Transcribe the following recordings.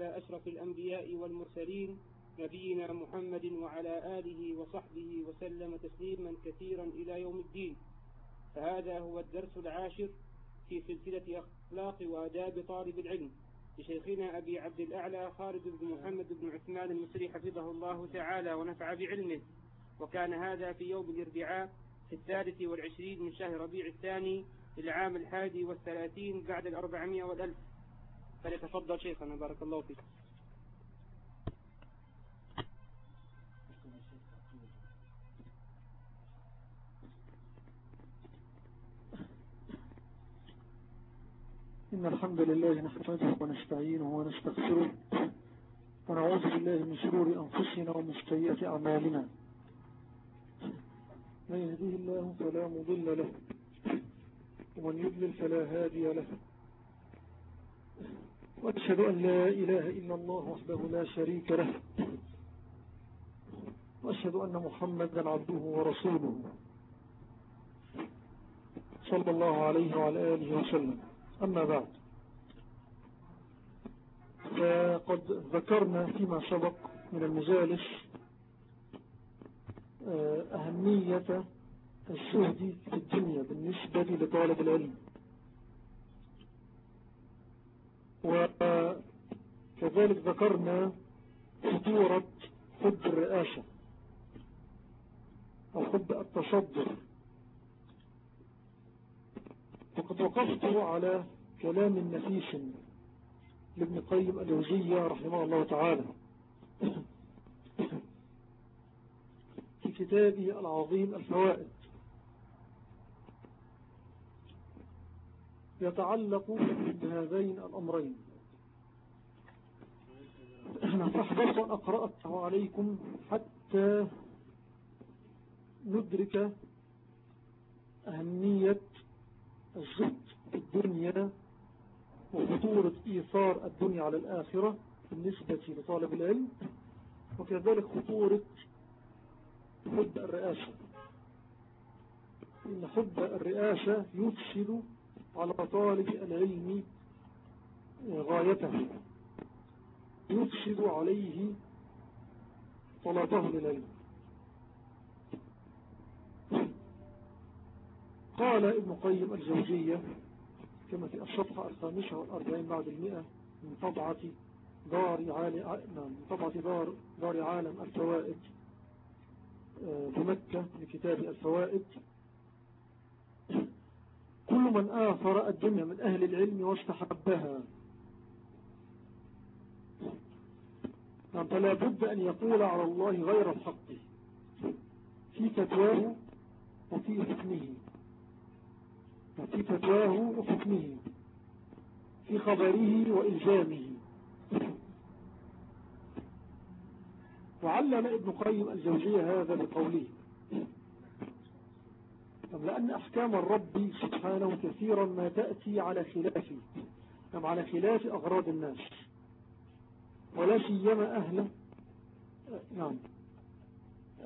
على أشرف الأنبياء والمرسلين نبينا محمد وعلى آله وصحبه وسلم تسليما كثيرا إلى يوم الدين. فهذا هو الدرس العاشر في سلسلة أخلاق وآداب طالب العلم لشيخنا أبي عبد الأعلى خالد بن محمد بن عثمان المصري حفظه الله تعالى ونفع بعلمه. وكان هذا في يوم الاربعاء في الثالث والعشرين من شهر ربيع الثاني للعام الحادي والثلاثين بعد الأربعمائة والألف. فليتفضل شيخنا بارك الله فيك. إن الحمد لله نحمده ونستعينه ونستغفره ونعوذ بالله من شرور أنفسنا ومن سيئة أعمالنا. من يهديه الله فلا مضل له ومن يضلل فلا هادي له. وأشهد أن لا إله إلا الله وحده لا شريك له. وأشهد أن محمدا عبده ورسوله. صلى الله عليه وعلى آله وسلم. أما بعد. فقد ذكرنا فيما سبق من المجالس آه، أهمية الشهد في الدنيا بالنسبة لطالب العلم. وكذلك ذكرنا خطورة حب الرئاسة أو حب التصدر. وقد وقفت على كلام نفيس لابن قيم الوزية رحمه الله تعالى في كتابه العظيم الفوائد. يتعلق بهذين الأمرين. فاحبط أن أقرأته عليكم حتى ندرك أهمية الزهد في الدنيا وخطورة إيثار الدنيا على الآخرة بالنسبة لطالب العلم وكذلك خطورة حب الرئاسة. إن حب الرئاسة يفسد على طالب العلم غايته. يفسد عليه طلبه للعلم قال ابن قيم الزوجية كما في الصفحة الخامسة والأربعين بعد المئة من طبعة دار عالم نعم من طبعة دار, دار عالم الفوائد آه، بمكة لكتاب الفوائد. كل من آثر الدنيا من أهل العلم واستحبها. فلا بد أن يقول على الله غير الحق في فتواه وفي حكمه. في فتواه وحكمه في خبره وإلزامه. وعلم ابن قيم الزوجية هذا بقوله. لأن أحكام الرب سبحانه كثيرا ما تأتي على خلافه أم على خلاف أغراض الناس. ولا سيما أهل نعم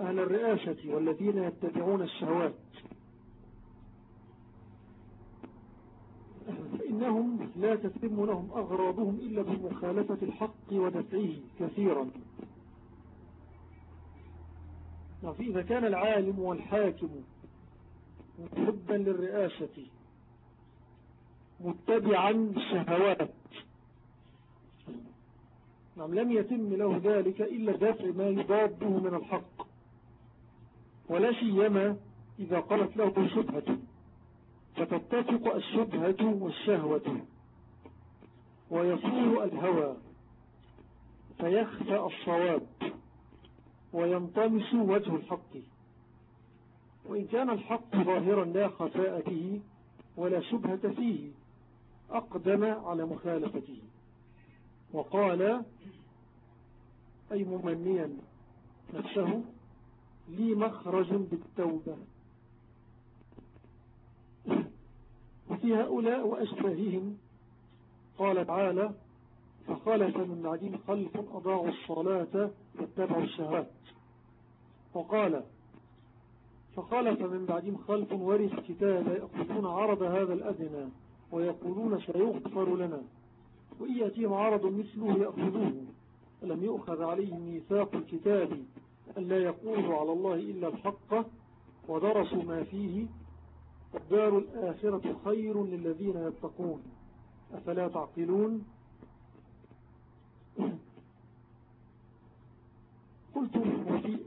أهل الرئاسة والذين يتبعون الشهوات. فإنهم لا تتم لهم أغراضهم إلا بمخالفة الحق ودفعه كثيرا. إذا كان العالم والحاكم محبا للرئاسة متبعا الشهوات نعم لم يتم له ذلك إلا دفع ما يضاده من الحق ولا سيما إذا قالت له شبهة. فتتفق الشبهة والشهوة ويصول الهوى فيخفى الصواب وينطمس وجه الحق. وإن كان الحق ظاهرا لا خفاء به ولا شبهة فيه أقدم على مخالفته. وقال أي ممنيا نفسه لي مخرج بالتوبة. وفي هؤلاء وأشباههم قال تعالى فخلف من بعدين خلف أضاعوا الصلاة واتبعوا الشهوات. وقال فخلف من بعدهم خلف ورث كتاب يأخذون عرض هذا الأدنى ويقولون سيغفر لنا وإن يأتيهم عرض مثله يأخذوه. لم يؤخذ عليهم ميثاق الكتاب أن لا يقولوا على الله إلا الحق ودرسوا ما فيه؟ الدار الآخرة خير للذين يتقون. أفلا تعقلون؟ قلت وفي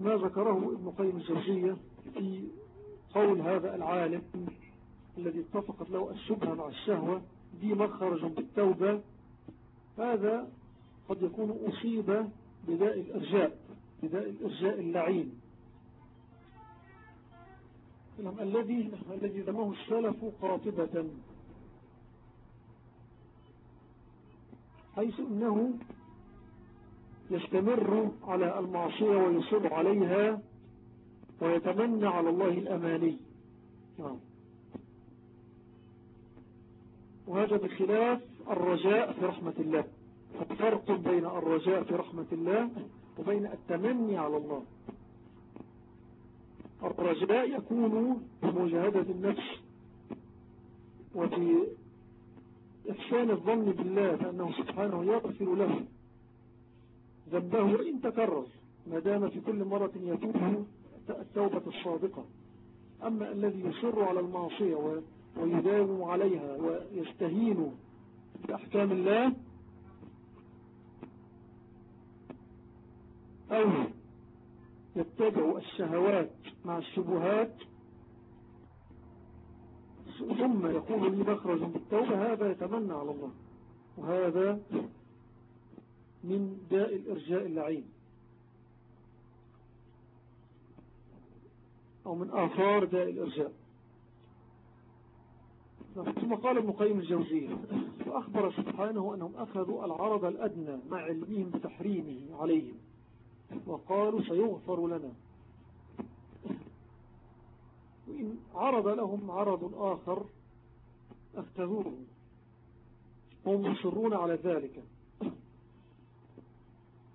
ما ذكره ابن قيم الجوزية في قول هذا العالم الذي اتفقت له الشبهة مع الشهوة دي مخرج بالتوبة هذا قد يكون أصيب بداء الإرجاء بداء الإرجاء اللعين. الذي الذي دمه السلف قاطبة حيث أنه يستمر على المعصية ويصر عليها ويتمنى على الله الأماني. نعم. وهذا بخلاف الرجاء في رحمة الله. فرق بين الرجاء في رحمة الله وبين التمني على الله. الرجاء يكون بمجاهدة النفس وبإحسان الظن بالله فأنه سبحانه يغفر له ذنبه وإن تكرر ما دام في كل مرة يتوب التوبة الصادقة. أما الذي يصر على المعصية ويداوم عليها ويستهين بأحكام الله أو يتبع الشهوات مع الشبهات ثم يقول لي مخرج بالتوبة هذا يتمنى على الله. وهذا من داء الإرجاء اللعين. أو من آثار داء الإرجاء. ثم قال ابن قيم الجوزية وأخبر سبحانه أنهم أخذوا العرض الأدنى مع علمهم بتحريمه عليهم وقالوا سيغفر لنا. وإن عرض لهم عرض آخر اختذوه هم مصرون على ذلك.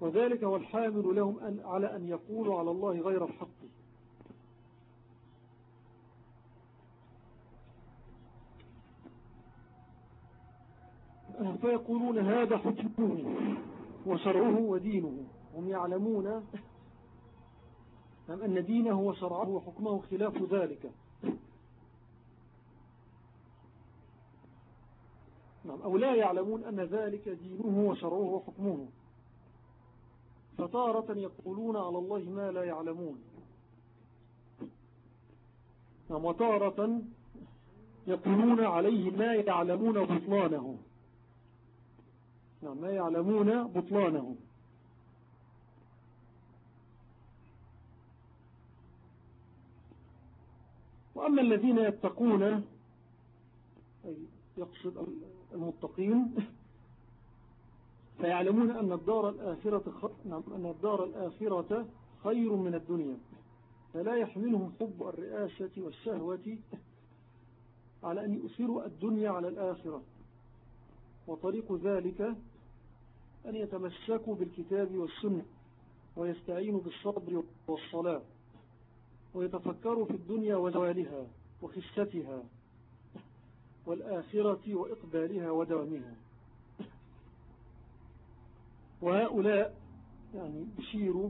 وذلك هو الحامل لهم أن على أن يقولوا على الله غير الحق. فيقولون هذا حكمه وشرعه ودينه. هم يعلمون أن دينه وشرعه وحكمه خلاف ذلك. نعم أو لا يعلمون أن ذلك دينه وشرعه وحكمه. فتارة يقولون على الله ما لا يعلمون. نعم وتارة يقولون عليه ما يعلمون بطلانه. نعم ما يعلمون بطلانه. وأما الذين يتقون أي يقصد المتقين فيعلمون أن الدار الآخرة نعم أن الدار الآخرة خير من الدنيا. فلا يحملهم حب الرئاسة والشهوة على أن يؤثروا الدنيا على الآخرة. وطريق ذلك أن يتمسكوا بالكتاب والسنة ويستعينوا بالصبر والصلاة ويتفكروا في الدنيا وزوالها وخستها والآخرة وإقبالها ودوامها وهؤلاء يعني يشيروا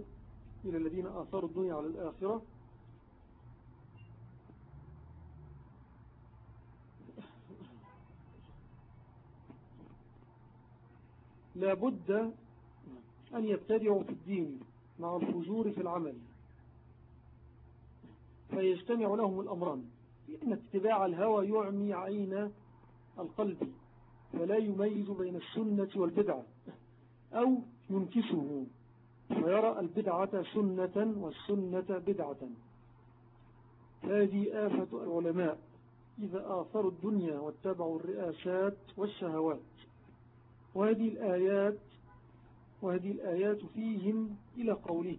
إلى الذين آثروا الدنيا على الآخرة. لابد أن يبتدعوا في الدين مع الفجور في العمل فيجتمع لهم الأمران. لأن اتباع الهوى يعمي عين القلب فلا يميز بين السنة والبدعة. أو ينكسه ويرى البدعة سنة والسنة بدعة. هذه آفة العلماء إذا آثروا الدنيا واتبعوا الرئاسات والشهوات. وهذه الآيات وهذه الآيات فيهم إلى قوله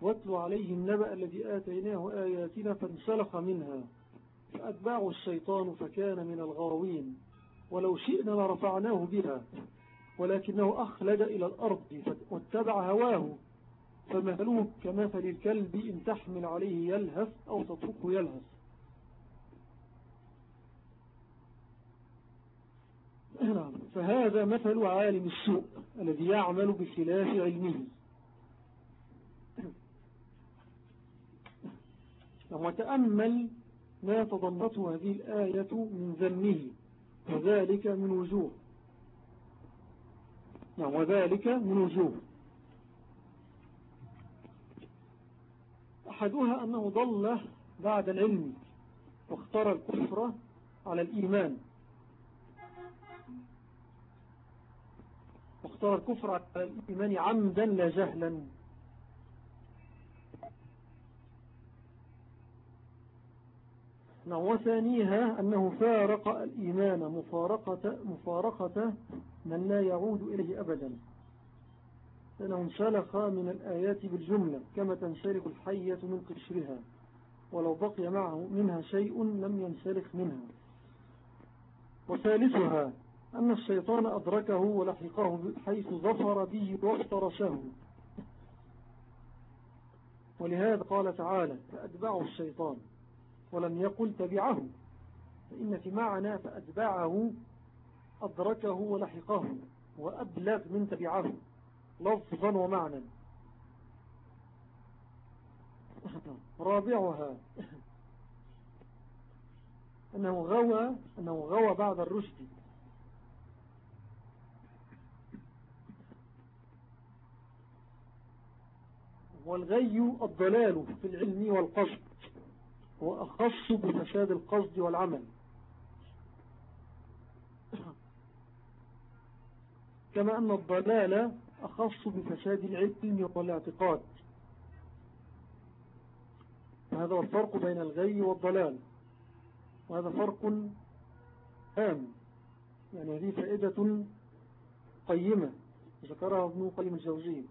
واتل عليهم نبأ الذي آتيناه آياتنا فانسلخ منها فأتبعه الشيطان فكان من الغاوين ولو شئنا لرفعناه بها. ولكنه أخلد إلى الأرض واتبع هواه فمثلوه كمثل الكلب إن تحمل عليه يلهث أو تتركه يلهث. نعم فهذا مثل عالم السوء الذي يعمل بخلاف علمه. وتأمل ما تضمته هذه الآية من ذمه وذلك من وجوه. نعم وذلك من وجوه أحدها أنه ضل بعد العلم واختار الكفر على الإيمان. واختار الكفر على الإيمان عمدا لا جهلا. وثانيها أنه فارق الإيمان مفارقة, مفارقة من لا يعود إليه أبدا. انسلخ من الآيات بالجملة كما تنسلخ الحية من قشرها ولو بقي معه منها شيء لم ينسلخ منها. وثالثها أن الشيطان أدركه ولحقه حيث ظفر به وافترشه ولهذا قال تعالى فأتبعه الشيطان ولم يقل تبعه. فإن في معنى فأتبعه أدركه ولحقه وأبلغ من تبعه. لفظا ومعنى رابعها. أنه غوى, أنه غوى بعد الرشد. والغي الضلال في العلم والقصد. وأخص بفساد القصد والعمل. كما أن الضلال أخص بفساد العلم والاعتقاد. وهذا هو الفرق بين الغي والضلال. وهذا فرق هام. يعني هذه فائدة قيمة ذكرها ابن قيم الجوزي.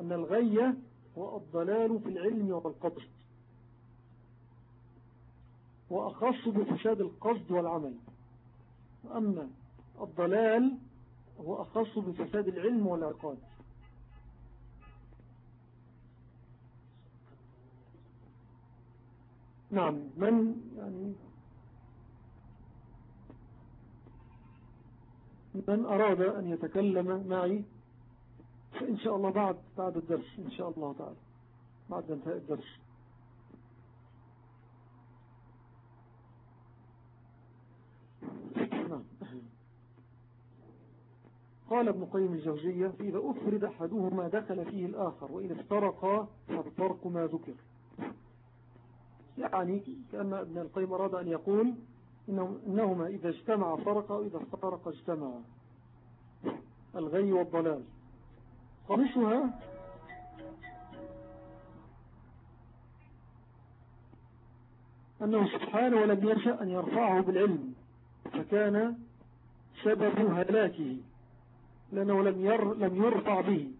أن الغي هو الضلال في العلم والقصد. وأخص بفساد القصد والعمل. وأما الضلال هو أخص بفساد العلم والعقاد. نعم من يعني من أراد أن يتكلم معي فإن شاء الله بعد بعد الدرس إن شاء الله تعالى بعد انتهاء الدرس نعم قال ابن قيم الجوزية إذا أفرد أحدهما دخل فيه الآخر وإذا افترقا فالفرق ما ذكر. يعني كأن ابن القيم أراد أن يقول إنهما إذا اجتمع فرقا وإذا افترق اجتمع. الغي والضلال. خامسها أنه سبحانه ولم يشأ أن يرفعه بالعلم فكان سبب هلاكه. لأنه لم, ير لم يرفع به.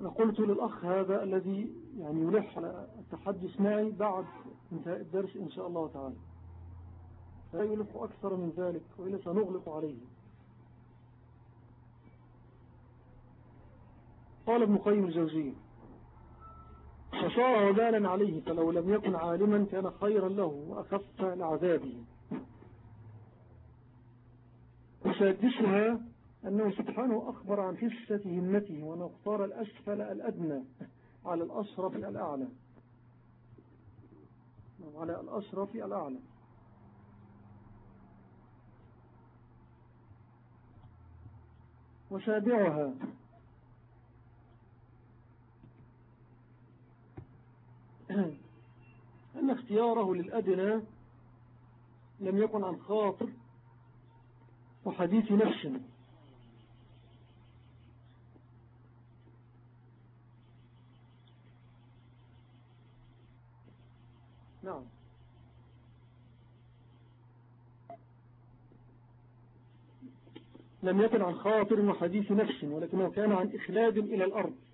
أنا قلت للأخ هذا الذي يعني يلح على التحدث معي بعد انتهاء الدرس إن شاء الله تعالى. لا يلح أكثر من ذلك وإلا سنغلق عليه. قال ابن قيم الجوزي فصار وبالا عليه فلو لم يكن عالما كان خيرا له وأخف لعذابه وسادسها أنه سبحانه أخبر عن حسة همته وأنه اختار الأسفل الأدنى على الأشرف الأعلى. على الأشرف الأعلى. وسابعها أن اختياره للأدنى لم يكن عن خاطر وحديث نفس. نعم. لم يكن عن خاطر وحديث نفس ولكنه كان عن إخلاد إلى الأرض.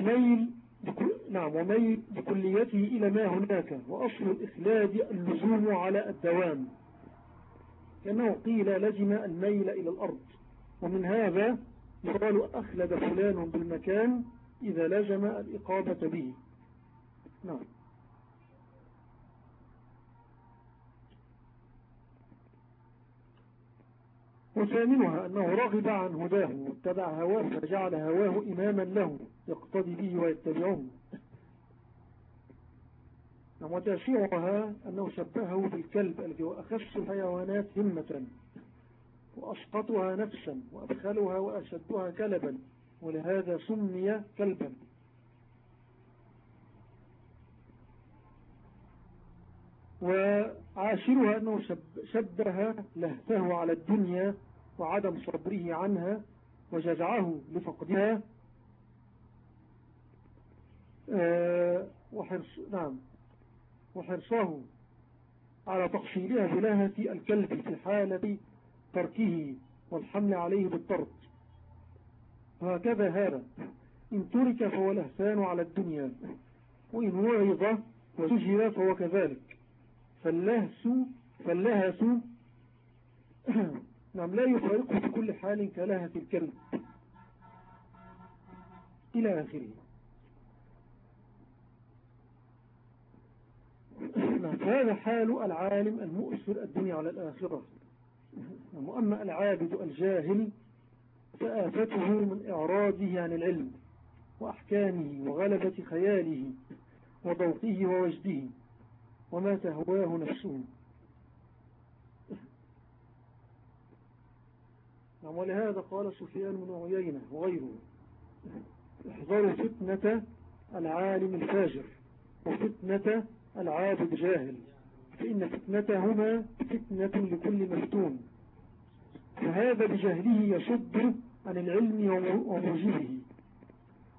وميل نعم وميل بكليته إلى ما هناك وأصل الإخلاد اللزوم على الدوام. كأنه قيل لزم الميل إلى الأرض. ومن هذا يقال أخلد فلان بالمكان إذا لزم الإقامة به. نعم. وثامنها أنه رغب عن هداه واتبع هواه فجعل هواه إماما له يقتدي به ويتبعه. وتاسعها أنه شبهه بالكلب الذي هو الحيوانات همة وأسقطها نفسا وأدخلها وأشدها كلبا ولهذا سمي كلبا. وعاشرها أنه شبه لهته على الدنيا وعدم صبره عنها وجزعه لفقدها آه، وحرص نعم. وحرصه على تقصيرها بلاهة الكلب في حالة تركه والحمل عليه بالطرد وهكذا هذا. إن ترك فهو لهفان على الدنيا وإن وعظ وسجر فهو كذلك. فاللهس فاللهس نعم لا يفارقه في كل حال كلهة الكلب إلى آخره. نعم هذا حال العالم المؤثر الدنيا على الآخرة. نعم وأما العابد الجاهل فآفته من إعراضه عن العلم وأحكامه وغلبة خياله وضوطه ووجده وما تهواه نفسه. ولهذا قال سفيان بن عيينة وغيره احذروا فتنة العالم الفاجر وفتنة العابد جاهل فإن فتنتهما فتنة لكل مفتون فهذا بجهله يصد عن العلم وموجبه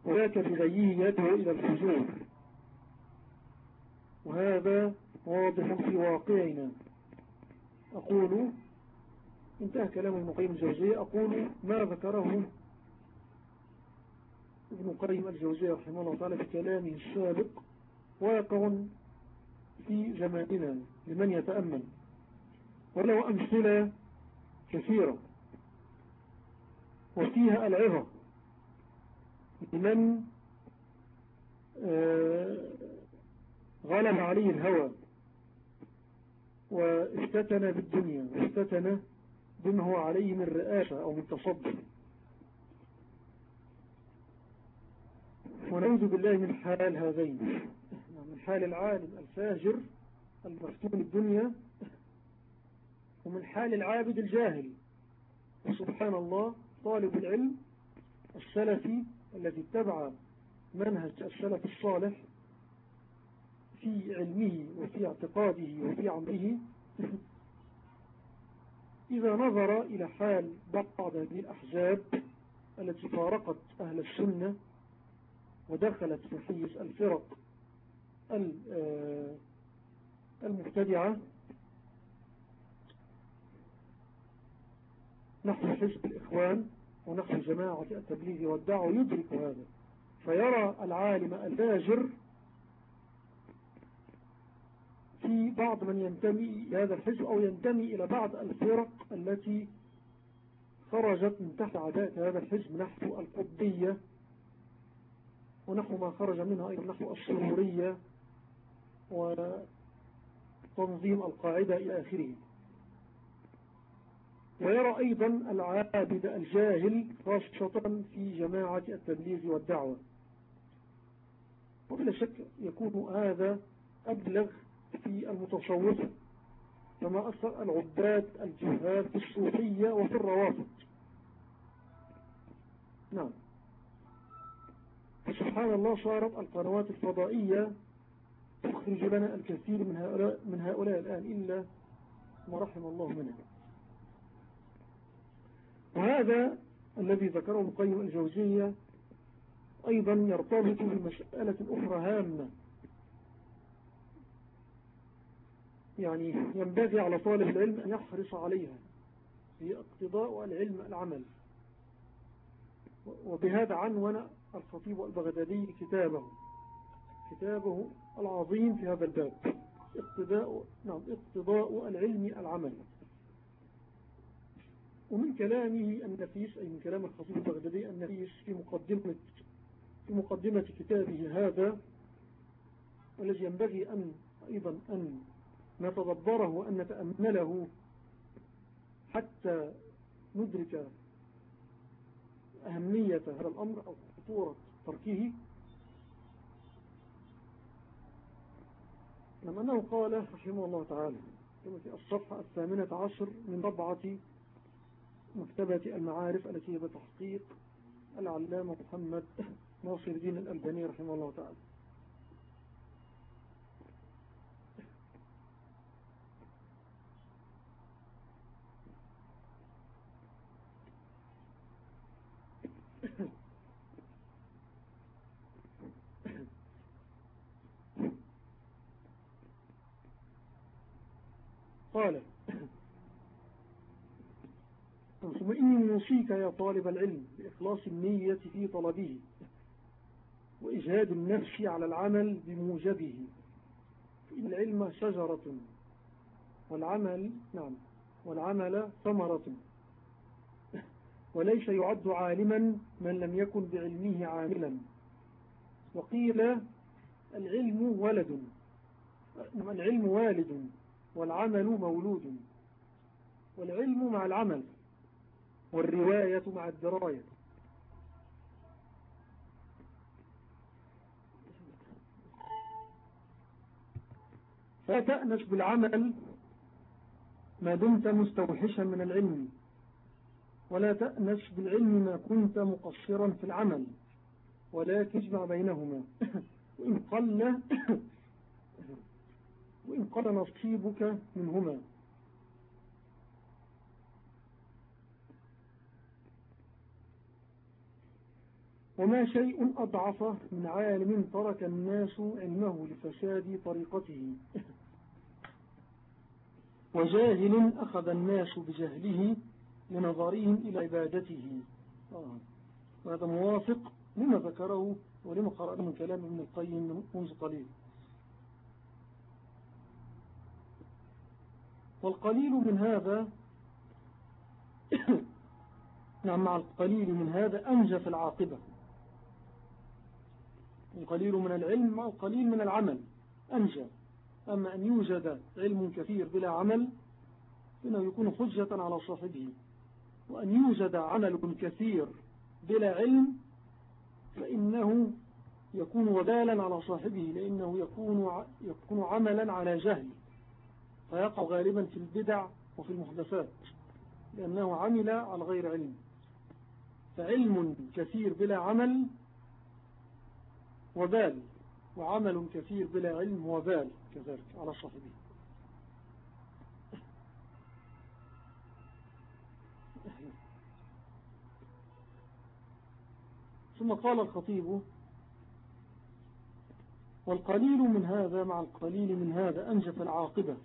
وذاك بغيه يدعو إلى الفجور. وهذا واضح في واقعنا. أقول انتهى كلام ابن الجوزية. أقول ما ذكره ابن قيم الجوزية رحمه الله تعالى في كلامه السابق واقع في زماننا لمن يتأمل. ولو أمثلة كثيرة وفيها العظة لمن آه، غلب عليه الهوى وافتتن بالدنيا وافتتن بما هو عليه من رئاسة أو من تصدر ونعوذ بالله من حال هذين. من حال العالم الفاجر المفتون الدنيا ومن حال العابد الجاهل. وسبحان الله طالب العلم السلفي الذي اتبع منهج السلف الصالح في علمه وفي اعتقاده وفي عمره إذا نظر إلى حال بعض هذه الأحزاب التي فارقت أهل السنة ودخلت في حيز الفرق آه، المبتدعة نحن حزب الإخوان ونحن جماعة التبليغ والدعوة يدرك هذا. فيرى العالم الفاجر في بعض من ينتمي إلى هذا الحزب أو ينتمي إلى بعض الفرق التي خرجت من تحت عداء هذا الحزب نحو القطبية ونحو ما خرج منها أيضا نحو السرورية وتنظيم القاعدة إلى آخره. ويرى أيضا العابد الجاهل خاصة في جماعة التبليغ والدعوة. وبلا شك يكون هذا أبلغ في المتصوفة كما أثر العباد الجهاد في الصوفية وفي الروافض. نعم. فسبحان الله صارت القنوات الفضائية تخرج لنا الكثير من هؤلاء, من هؤلاء الآن إلا ما رحم الله منها وهذا الذي ذكره القيم الجوزية أيضا يرتبط بمسألة أخرى هامة. يعني ينبغي على طالب العلم أن يحرص عليها هي اقتضاء العلم العمل. وبهذا عنوان الخطيب البغدادي كتابه كتابه العظيم في هذا الباب اقتضاء, نعم اقتضاء العلم العمل. ومن كلامه النفيس أي من كلام الخطيب البغدادي النفيس في مقدمة في مقدمة كتابه هذا والذي ينبغي أن أيضا أن نتدبره وأن نتأمله حتى ندرك أهمية هذا الأمر أو خطورة تركه. لما أنه قال رحمه الله تعالى كما في الصفحة الثامنة عشر من ربعة مكتبة المعارف التي هي بتحقيق العلامة محمد ناصر الدين الألباني رحمه الله تعالى. قال ثم إني يا طالب العلم بإخلاص النية في طلبه وإجهاد النفس على العمل بموجبه. فإن العلم شجرة والعمل نعم والعمل ثمرة. وليس يعد عالما من لم يكن بعلمه عاملا. وقيل العلم ولد العلم والد. والعمل مولود والعلم مع العمل والرواية مع الدراية. فتأنس بالعمل ما دمت مستوحشا من العلم ولا تأنس بالعلم ما كنت مقصرا في العمل ولا تجمع بينهما. وإن قل وإن قل نصيبك منهما. وما شيء أضعف من عالم ترك الناس علمه لفساد طريقته. وجاهل أخذ الناس بجهله لنظرهم إلى عبادته. آه. وهذا موافق لما ذكره ولما قرأنا من كلام ابن القيم منذ قليل. والقليل من هذا نعم مع القليل من هذا أنجف العاقبة. القليل من العلم مع القليل من العمل أنجى أما أن يوجد علم كثير بلا عمل فإنه يكون حجة على صاحبه. وأن يوجد عمل كثير بلا علم فإنه يكون وبالا على صاحبه لأنه يكون, يكون عملا على جهل فيقع غالبا في البدع وفي المحدثات لأنه عمل على غير علم. فعلم كثير بلا عمل وبال وعمل كثير بلا علم وبال كذلك على صاحبه ثم قال الخطيب والقليل من هذا مع القليل من هذا أنجف العاقبة.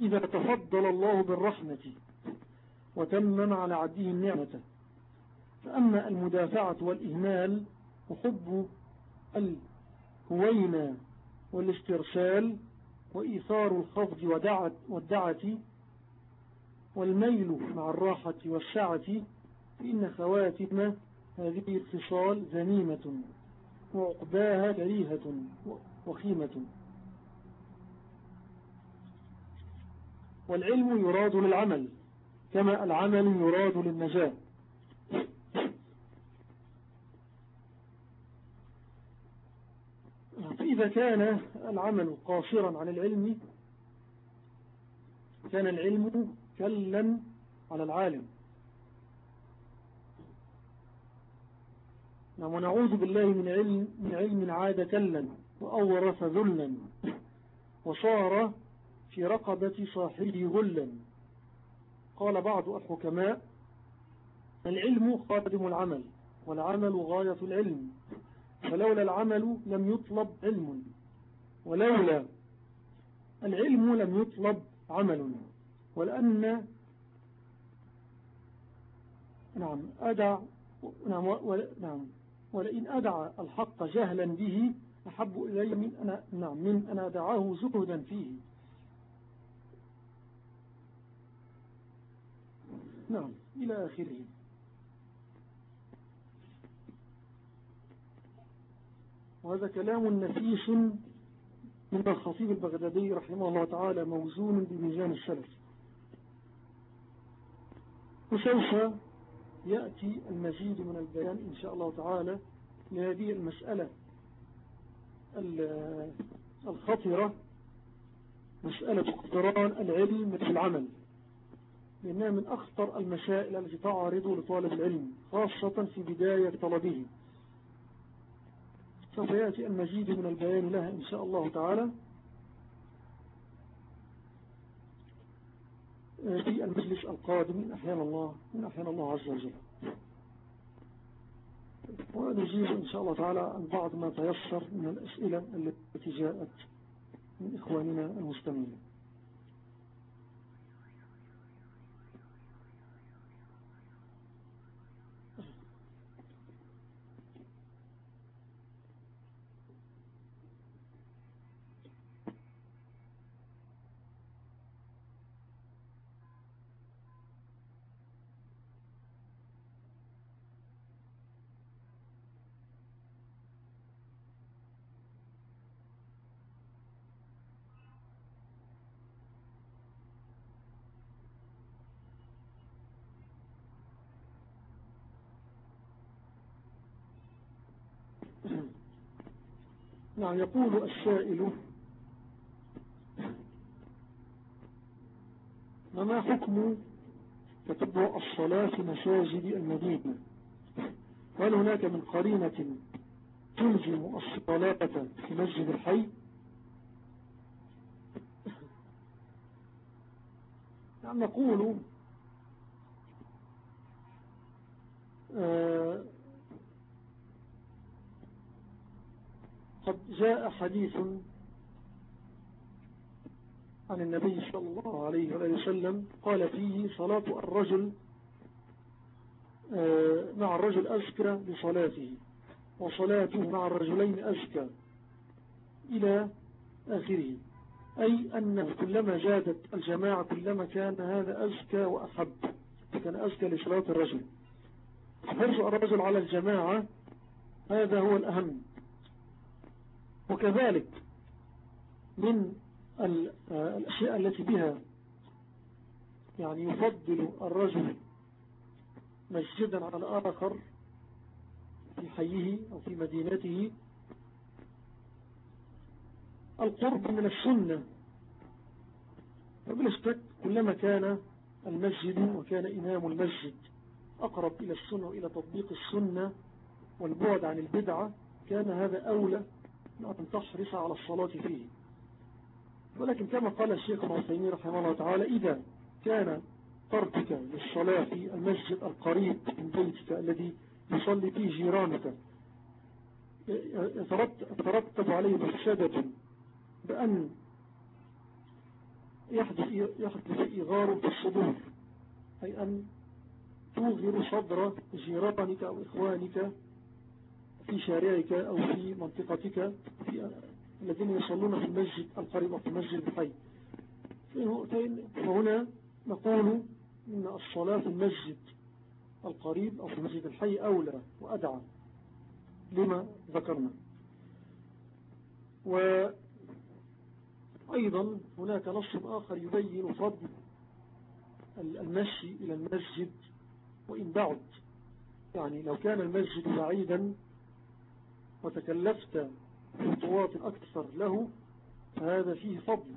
إذا تفضل الله بالرحمة وتمم على عبده النعمة. فأما المدافعة والإهمال وحب الهوينة والاسترسال وإيثار الخفض والدعة والميل مع الراحة والسعة فإن خواتم هذه الخصال ذميمة وعقباها كريهة وخيمة. والعلم يراد للعمل كما العمل يراد للنجاة. فإذا كان العمل قاصرا عن العلم كان العلم كلا على العالم. نعم ونعوذ بالله من علم, من علم عاد كلا وأورث ذلا وصار في رقبة صاحبه غلا. قال بعض الحكماء العلم خادم العمل والعمل غاية العلم. فلولا العمل لم يطلب علم. ولولا العلم لم يطلب عمل. ولأن نعم أدع نعم. نعم. ولئن أدعى الحق جهلا به أحب إلي من أنا, نعم من أن أدعاه زهدا فيه. نعم إلى آخره. وهذا كلام نفيس من الخطيب البغدادي رحمه الله تعالى موزون بميزان السلف. وسوف يأتي المزيد من البيان إن شاء الله تعالى لهذه المسألة الخطرة مسألة اقتران العلم في العمل. لأنها من أخطر المسائل التي تعرض لطالب العلم خاصة في بداية طلبه. سوف يأتي المزيد من البيان لها إن شاء الله تعالى. في المجلس القادم من أحيان الله من أحيان الله عز وجل. ونجيب إن شاء الله تعالى عن بعض ما تيسر من الأسئلة التي جاءت من إخواننا المستمعين. نعم يقول السائل. ما حكم تتبع الصلاة في مساجد المدينة؟ هل هناك من قرينة تلزم الصلاة في مسجد الحي؟ نعم نقول آه قد جاء حديث عن النبي صلى الله عليه وسلم قال فيه صلاة الرجل آه، مع الرجل أزكى بصلاته وصلاته مع الرجلين أزكى إلى آخره. أي أن كلما جادت الجماعة كلما كان هذا أزكى وأحب كان أزكى لصلاة الرجل. حرص الرجل على الجماعة هذا هو الأهم. وكذلك من الأشياء التي بها يعني يفضل الرجل مسجدا على آخر في حيه أو في مدينته القرب من السنة. وبلا شك كلما كان المسجد وكان إمام المسجد أقرب إلى السنة وإلى تطبيق السنة والبعد عن البدعة كان هذا أولى أن تحرص على الصلاة فيه. ولكن كما قال الشيخ العثيمين رحمه الله تعالى إذا كان تركك للصلاة في المسجد القريب من بيتك الذي يصلي فيه جيرانك يترتب عليه مفسدة بأن يحدث, يحدث إغار في الصدور أي أن توغر صدر جيرانك أو إخوانك في شارعك أو في منطقتك في الذين يصلون في المسجد القريب أو في المسجد الحي. فهنا نقول إن الصلاة في المسجد القريب أو في المسجد الحي أولى وأدعى لما ذكرنا. وأيضا هناك نص آخر يبين فضل المشي إلى المسجد وإن بعد يعني لو كان المسجد بعيدا وتكلفت خطوات أكثر له فهذا فيه فضل.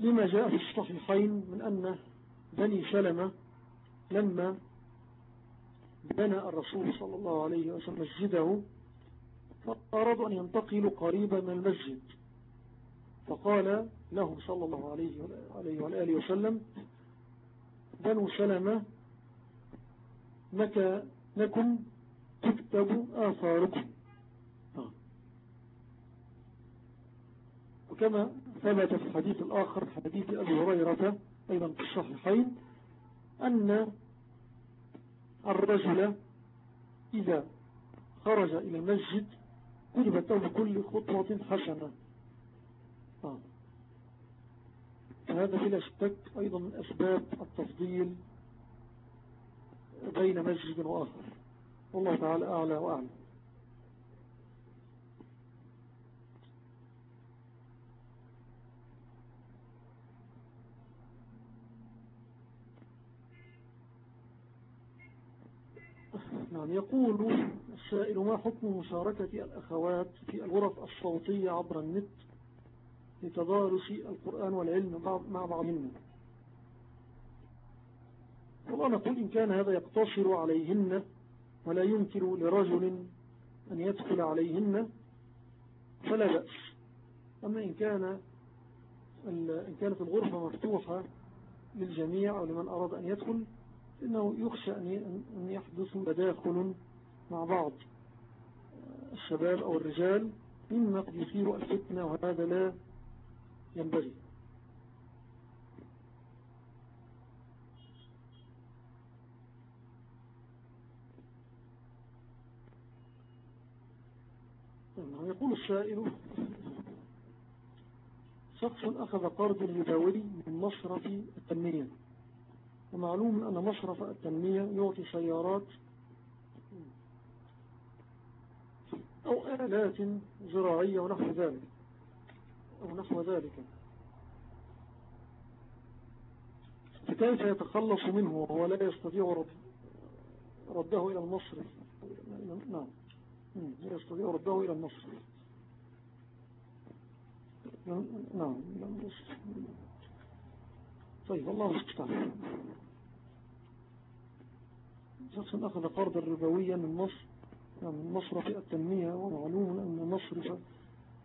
لما جاء في الصحيحين من أن بني سلمة لما بنى الرسول صلى الله عليه وسلم مسجده فأرادوا أن ينتقلوا قريبا من المسجد. فقال لهم صلى الله عليه وآله وسلم بنو سلمة مكانكم تكتب آثاركم آه. وكما ثبت في الحديث الآخر حديث أبي هريرة أيضا في الصحيحين أن الرجل إذا خرج إلى المسجد كتبت له بكل خطوة حسنة آه. هذا بلا شك أيضا من أسباب التفضيل بين مسجد وآخر والله تعالى أعلى وأعلى. نعم يقول السائل ما حكم مشاركة الأخوات في الغرف الصوتية عبر النت لتدارس القرآن والعلم مع بعضهن؟ والله نقول إن كان هذا يقتصر عليهن ولا يمكن لرجل أن يدخل عليهن فلا بأس. أما إن كان إن كانت الغرفة مفتوحة للجميع أو لمن أراد أن يدخل إنه يخشى أن يحدث تداخل مع بعض الشباب أو الرجال مما قد يثير الفتنة وهذا لا ينبغي نعم، يقول السائل شخص أخذ قرض ربوي من مصرف التنمية. ومعلوم أن مصرف التنمية يعطي سيارات أو آلات زراعية ونحو ذلك أو نحو ذلك. فكيف يتخلص منه وهو لا يستطيع رد رده إلى المصرف؟ نعم. لا يستطيع رده إلى المصرف نعم طيب الله المستعان. شخص أخذ قرضا ربويا من مصر يعني من مصرف التنمية ومعلوم أن مصرف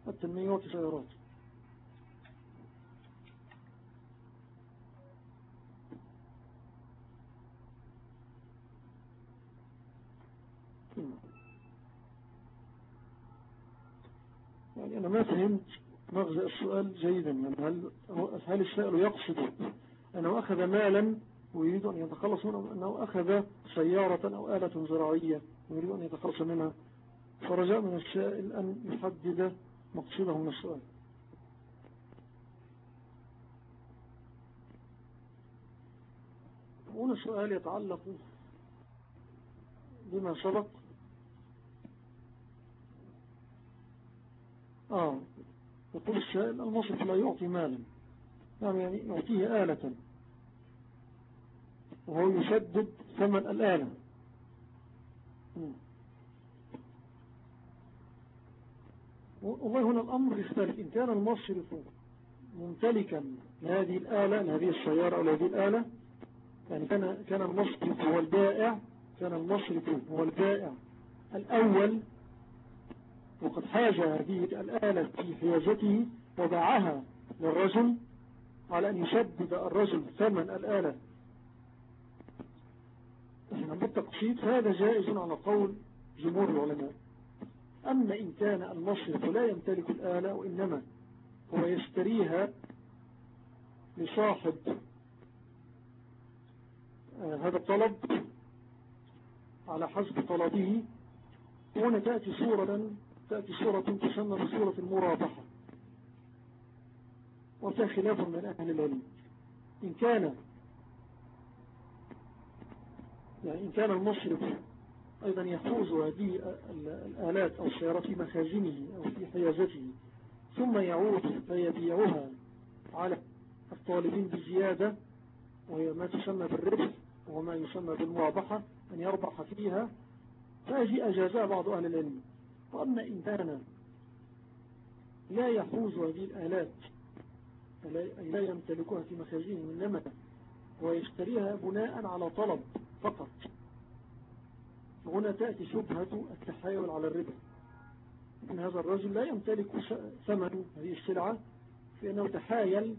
التنمية يعطي سيارات يعني أنا ما فهمت مغزى السؤال جيدا يعني هل, هل السائل يقصد أنه أخذ مالا ويريد أن يتخلص منه أنه أخذ سيارة أو آلة زراعية ويريد أن يتخلص منها؟ فرجاء من السائل أن يحدد مقصده من السؤال. هنا سؤال يتعلق بما سبق آه. يقول السائل المصرف لا يعطي مالا. يعني, يعني يعطيه آلة. وهو يسدد ثمن الآلة. والله هنا الأمر يختلف. إن كان المصرف ممتلكا لهذه الآلة لهذه السيارة أو لهذه الآلة يعني كان كان المصرف هو البائع كان المصرف هو البائع الأول وقد حاج هذه الآلة في حيازته وباعها للرجل على أن يسدد الرجل ثمن الآلة. بالتقسيط هذا جائز على قول جمهور العلماء. أما إن كان المصرف لا يمتلك الآلة وإنما هو يشتريها لصاحب آه، هذا الطلب على حسب طلبه هنا تأتي صورة تأتي صورة تسمى بصورة المرابحة وفيها خلاف من أهل العلم. إن كان يعني إن كان المصرف أيضا يحوز هذه الآلات أو السيارات في مخازنه أو في حيازته ثم يعود فيبيعها على الطالبين بزيادة وهي ما تسمى بالربح وما يسمى بالمرابحة أن يربح فيها. فهذه أجازها بعض أهل العلم. وأما إن كان لا يحوز هذه الآلات لا يمتلكها في مخازنه إنما ويشتريها بناء على طلب فقط. هنا تأتي شبهة التحايل على الربا إن هذا الرجل لا يمتلك ثمن هذه السلعة فإنه تحايل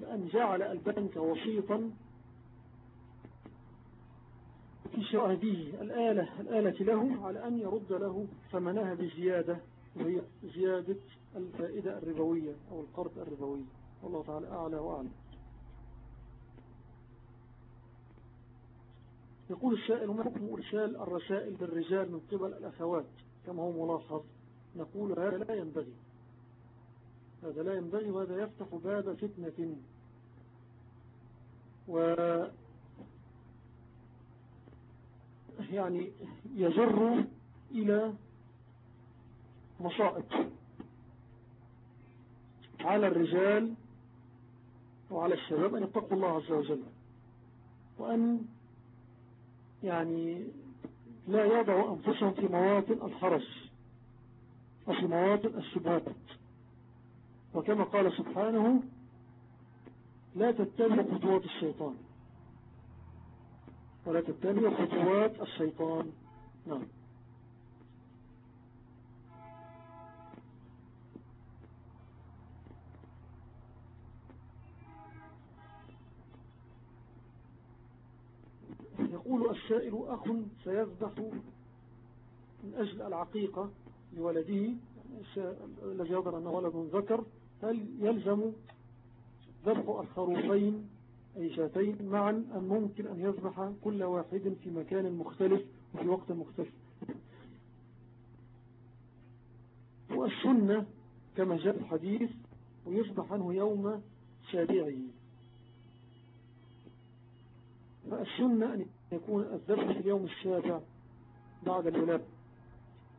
بأن جعل البنك وسيطا شراء هذه الآلة, الآلة له على أن يرد له ثمنها بزيادة وهي زيادة الفائدة الربوية أو القرض الربوي. والله تعالى أعلى وأعلم يقول السائل ما حكم إرسال الرسائل للرجال من قبل الأخوات؟ كما هو ملاحظ نقول هذا لا ينبغي. هذا لا ينبغي وهذا يفتح باب فتنة. و يعني يجر إلى مصائب. على الرجال وعلى الشباب أن يتقوا الله عز وجل. وأن يعني لا يضعوا أنفسهم في مواطن الحرج وفي مواطن الشبهات وكما قال سبحانه لا تتبع خطوات الشيطان. ولا تتبع خطوات الشيطان. نعم. يقول السائل أخ سيذبح من أجل العقيقة لولده الذي يظهر أنه ولد ذكر هل يلزم ذبح الخروفين أي شاتين معا أم ممكن أن يذبح كل واحد في مكان مختلف وفي وقت مختلف؟ والسنة كما جاء الحديث ويصبح عنه يوم سابعه فالسنة أن يكون الذبح في اليوم السابع بعد الولادة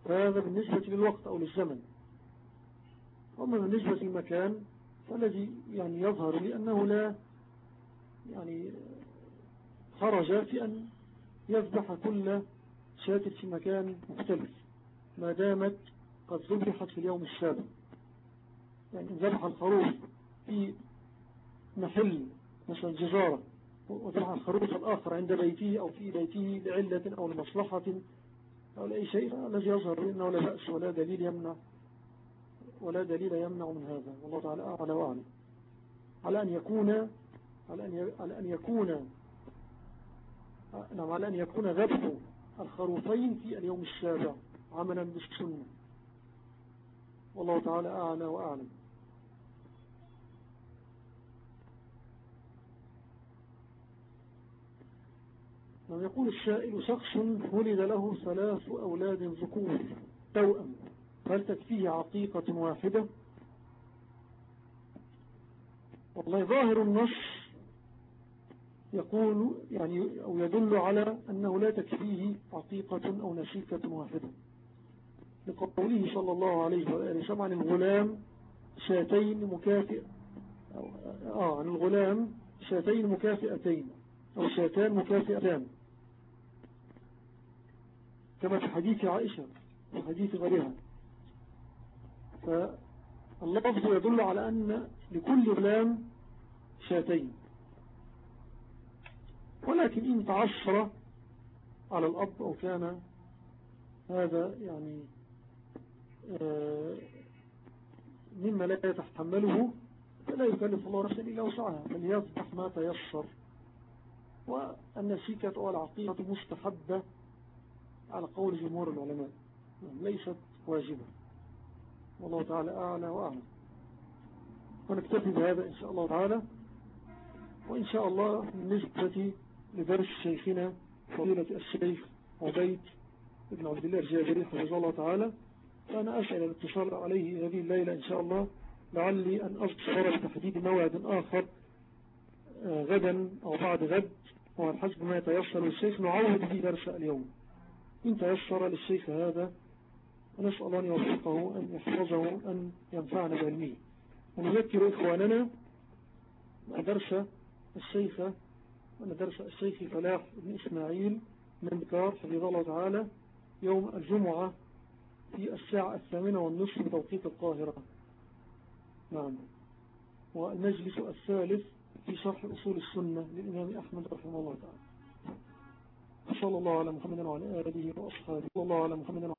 فهذا بالنسبة للوقت أو للزمن. وأما بالنسبة للمكان فالذي يعني يظهر لأنه لا يعني خرج في أن يذبح كل شاة في مكان مختلف ما دامت قد ذبحت في اليوم السابع. يعني ذبح الخروف في محل مثلا جزارة وذبح الخروف الآخر عند بيته أو في بيته لعلة أو لمصلحة أو لأي شيء الذي يظهر إنه لا بأس ولا دليل يمنع ولا دليل يمنع من هذا. والله تعالى أعلى وأعلم على أن يكون على أن يكون نعم على أن يكون ذبح الخروفين في اليوم السابع عملا بالسنة. والله تعالى أعلى وأعلم. نعم يقول السائل شخص ولد له ثلاث أولاد ذكور توأم هل تكفيه عقيقة واحدة؟ والله ظاهر النص يقول يعني أو يدل على أنه لا تكفيه عقيقة أو نسيكة واحدة. لقوله صلى الله عليه وآله وسلم عن الغلام شاتين مكافئ آه عن الغلام شاتين مكافئتين أو شاتان مكافئتان. كما في حديث عائشة وحديث غيرها. فاللفظ يدل على أن لكل غلام شاتين. ولكن إن تعشر على الأب أو كان هذا يعني آه، مما لا يتحمله فلا يكلف الله نفسا إلا وسعها فليصبح ما تيسر. والنسيكة والعقيقة مستحبة على قول جمهور العلماء ليست واجبة. والله تعالى أعلى وأعلم ونكتفي بهذا إن شاء الله تعالى. وإن شاء الله بالنسبة لدرس شيخنا فضيلة الشيخ عبيد ابن عبد الله الجابري حفظه الله تعالى. فأنا أسأل الاتصال عليه هذه الليلة إن شاء الله لعلي أن أصدر بتحديد موعد آخر آه، غدا أو بعد غد. وعلى حسب ما يتيسر للشيخ نعوض به درس اليوم. إن تيسر للشيخ هذا ونسأل أن يوفقه أن يحفظه أن ينفعنا بعلمه. ونذكر إخواننا درس الشيخ درس الشيخ فلاح بن إسماعيل من بكار حفظه الله تعالى يوم الجمعة في الساعة الثامنة والنصف بتوقيت القاهرة. نعم. والمجلس الثالث في شرح أصول السنة للإمام أحمد رحمه الله تعالى. صلى الله على محمد وعلى آله وأصحابه. صلى الله على محمد